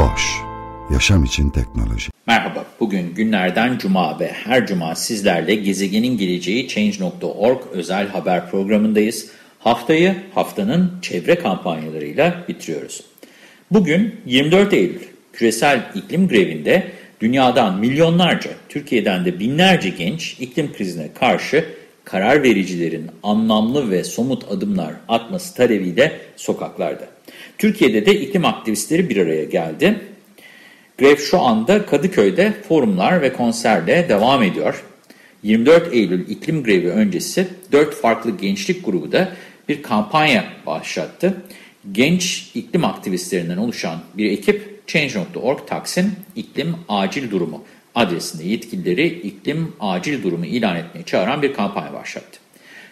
Boş, yaşam için teknoloji. Merhaba, bugün günlerden cuma ve her cuma sizlerle gezegenin geleceği Change.org özel haber programındayız. Haftayı haftanın çevre kampanyalarıyla bitiriyoruz. Bugün 24 Eylül küresel iklim grevinde dünyadan milyonlarca, Türkiye'den de binlerce genç iklim krizine karşı karar vericilerin anlamlı ve somut adımlar atması talebiyle sokaklarda. Türkiye'de de iklim aktivistleri bir araya geldi. Grev şu anda Kadıköy'de forumlar ve konserle devam ediyor. 24 Eylül iklim grevi öncesi 4 farklı gençlik grubu da bir kampanya başlattı. Genç iklim aktivistlerinden oluşan bir ekip Change.org Taksim iklim acil durumu adresinde yetkilileri iklim acil durumu ilan etmeye çağıran bir kampanya başlattı.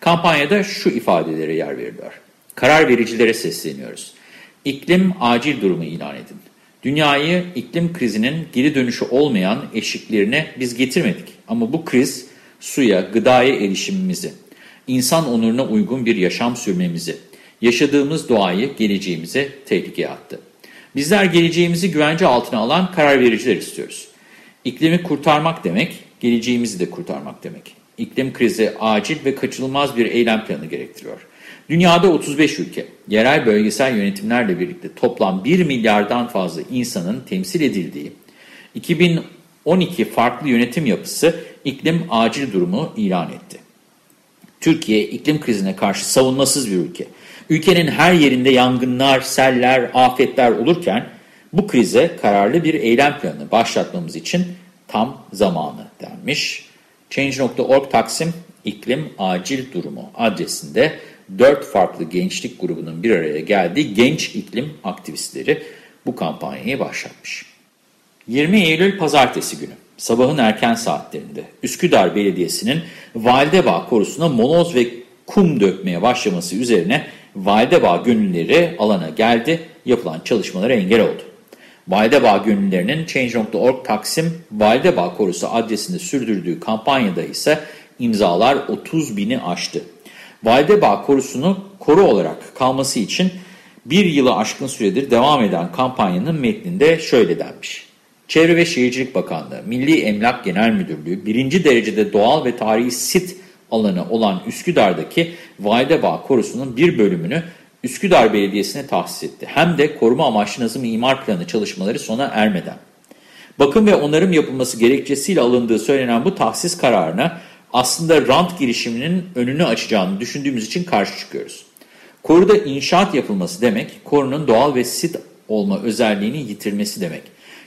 Kampanyada şu ifadelere yer veriliyor. Karar vericilere sesleniyoruz. İklim acil durumu ilan edin. Dünyayı iklim krizinin geri dönüşü olmayan eşiklerine biz getirmedik. Ama bu kriz suya, gıdaya erişimimizi, insan onuruna uygun bir yaşam sürmemizi, yaşadığımız doğayı, geleceğimize tehlikeye attı. Bizler geleceğimizi güvence altına alan karar vericiler istiyoruz. İklimi kurtarmak demek, geleceğimizi de kurtarmak demek. İklim krizi acil ve kaçınılmaz bir eylem planı gerektiriyor. Dünyada 35 ülke, yerel bölgesel yönetimlerle birlikte toplam 1 milyardan fazla insanın temsil edildiği 2012 farklı yönetim yapısı iklim acil durumu ilan etti. Türkiye iklim krizine karşı savunmasız bir ülke. Ülkenin her yerinde yangınlar, seller, afetler olurken bu krize kararlı bir eylem planı başlatmamız için tam zamanı denmiş. Change.org Taksim iklim acil durumu adresinde dört farklı gençlik grubunun bir araya geldiği genç iklim aktivistleri bu kampanyayı başlatmış. 20 Eylül Pazartesi günü sabahın erken saatlerinde Üsküdar Belediyesi'nin Validebağ korusuna moloz ve kum dökmeye başlaması üzerine Validebağ gönülleri alana geldi, yapılan çalışmalara engel oldu. Validebağ gönüllerinin Change.org Taksim Validebağ Korusu adresinde sürdürdüğü kampanyada ise imzalar 30 bini aştı. Validebağ Korusu'nu koru olarak kalması için bir yılı aşkın süredir devam eden kampanyanın metninde şöyle denmiş. Çevre ve Şehircilik Bakanlığı, Milli Emlak Genel Müdürlüğü, birinci derecede doğal ve tarihi sit alanı olan Üsküdar'daki Validebağ Korusu'nun bir bölümünü Üsküdar Belediyesi'ne tahsis etti. Hem de koruma amaçlı nazım imar planı çalışmaları sona ermeden. Bakım ve onarım yapılması gerekçesiyle alındığı söylenen bu tahsis kararına aslında rant girişiminin önünü açacağını düşündüğümüz için karşı çıkıyoruz. Koruda inşaat yapılması demek, korunun doğal ve sit olma özelliğini yitirmesi demek.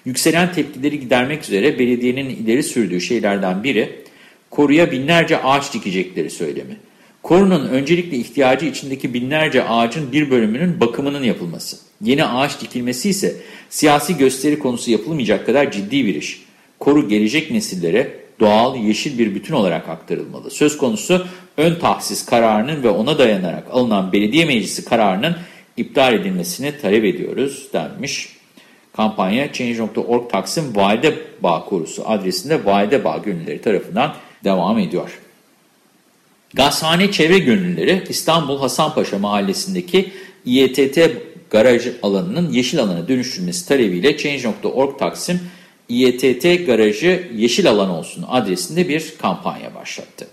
Yükselen tepkileri gidermek üzere belediyenin ileri sürdüğü şeylerden biri, koruya binlerce ağaç dikecekleri söylemi. Korunun öncelikle ihtiyacı içindeki binlerce ağacın bir bölümünün bakımının yapılması. Yeni ağaç dikilmesi ise siyasi gösteri konusu yapılmayacak kadar ciddi bir iş. Koru gelecek nesillere doğal, yeşil bir bütün olarak aktarılmalı. Söz konusu ön tahsis kararının ve ona dayanarak alınan belediye meclisi kararının iptal edilmesini talep ediyoruz denmiş. Kampanya Change.org Taksim Validebağ Korusu adresinde Validebağ Gönülleri tarafından devam ediyor. Gazhane Çevre Gönüllüleri İstanbul Hasanpaşa Mahallesi'ndeki İETT garaj alanının yeşil alana dönüştürülmesi talebiyle Change.org Taksim İETT garajı yeşil alan olsun adresinde bir kampanya başlattı.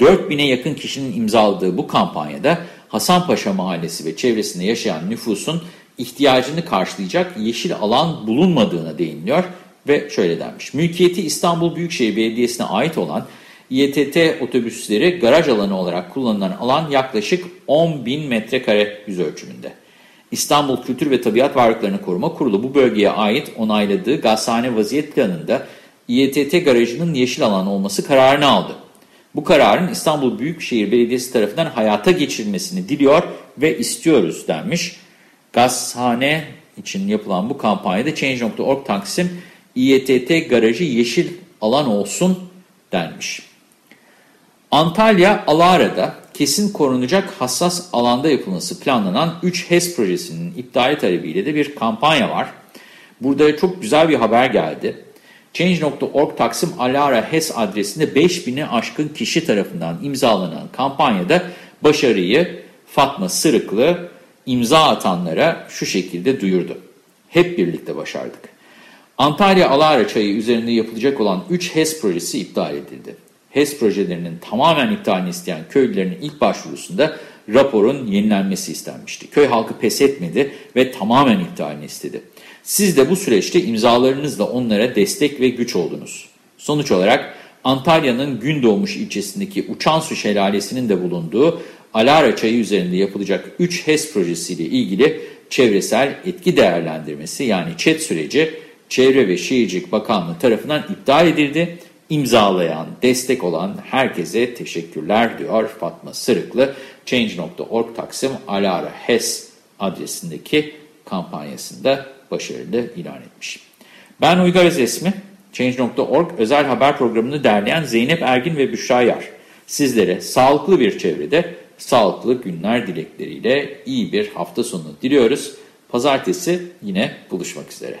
4000'e yakın kişinin imzaladığı bu kampanyada Hasanpaşa Mahallesi ve çevresinde yaşayan nüfusun ihtiyacını karşılayacak yeşil alan bulunmadığına değiniliyor ve şöyle denmiş. Mülkiyeti İstanbul Büyükşehir Belediyesi'ne ait olan İETT otobüsleri garaj alanı olarak kullanılan alan yaklaşık 10 bin metrekare yüz ölçümünde. İstanbul Kültür ve Tabiat Varlıklarını Koruma Kurulu bu bölgeye ait onayladığı gazhane vaziyet planında İETT garajının yeşil alan olması kararını aldı. Bu kararın İstanbul Büyükşehir Belediyesi tarafından hayata geçirilmesini diliyor ve istiyoruz denmiş. Gazhane için yapılan bu kampanyada Change.org Taksim İETT garajı yeşil alan olsun denmiş. Antalya Alara'da kesin korunacak hassas alanda yapılması planlanan 3 HES projesinin iptali talebiyle de bir kampanya var. Burada çok güzel bir haber geldi. Change.org Taksim Alara HES adresinde 5000'i aşkın kişi tarafından imzalanan kampanyada başarıyı Fatma Sırıklı imza atanlara şu şekilde duyurdu. Hep birlikte başardık. Antalya Alara çayı üzerinde yapılacak olan 3 HES projesi iptal edildi. HES projelerinin tamamen iptalini isteyen köylülerin ilk başvurusunda raporun yenilenmesi istenmişti. Köy halkı pes etmedi ve tamamen iptalini istedi. Siz de bu süreçte imzalarınızla onlara destek ve güç oldunuz. Sonuç olarak Antalya'nın Gündoğmuş ilçesindeki Uçan Su Şelalesi'nin de bulunduğu Alara Çayı üzerinde yapılacak 3 HES projesiyle ilgili çevresel etki değerlendirmesi yani ÇED süreci Çevre ve Şehircilik Bakanlığı tarafından iptal edildi. İmzalayan, destek olan herkese teşekkürler diyor Fatma Sırıklı. Change.org Taksim Alara HES adresindeki kampanyasında başarılı ilan etmiş. Ben Uygar Özesmi, Change.org özel haber programını derleyen Zeynep Ergin ve Büşra Yar. Sizlere sağlıklı bir çevrede, sağlıklı günler dilekleriyle iyi bir hafta sonu diliyoruz. Pazartesi yine buluşmak üzere.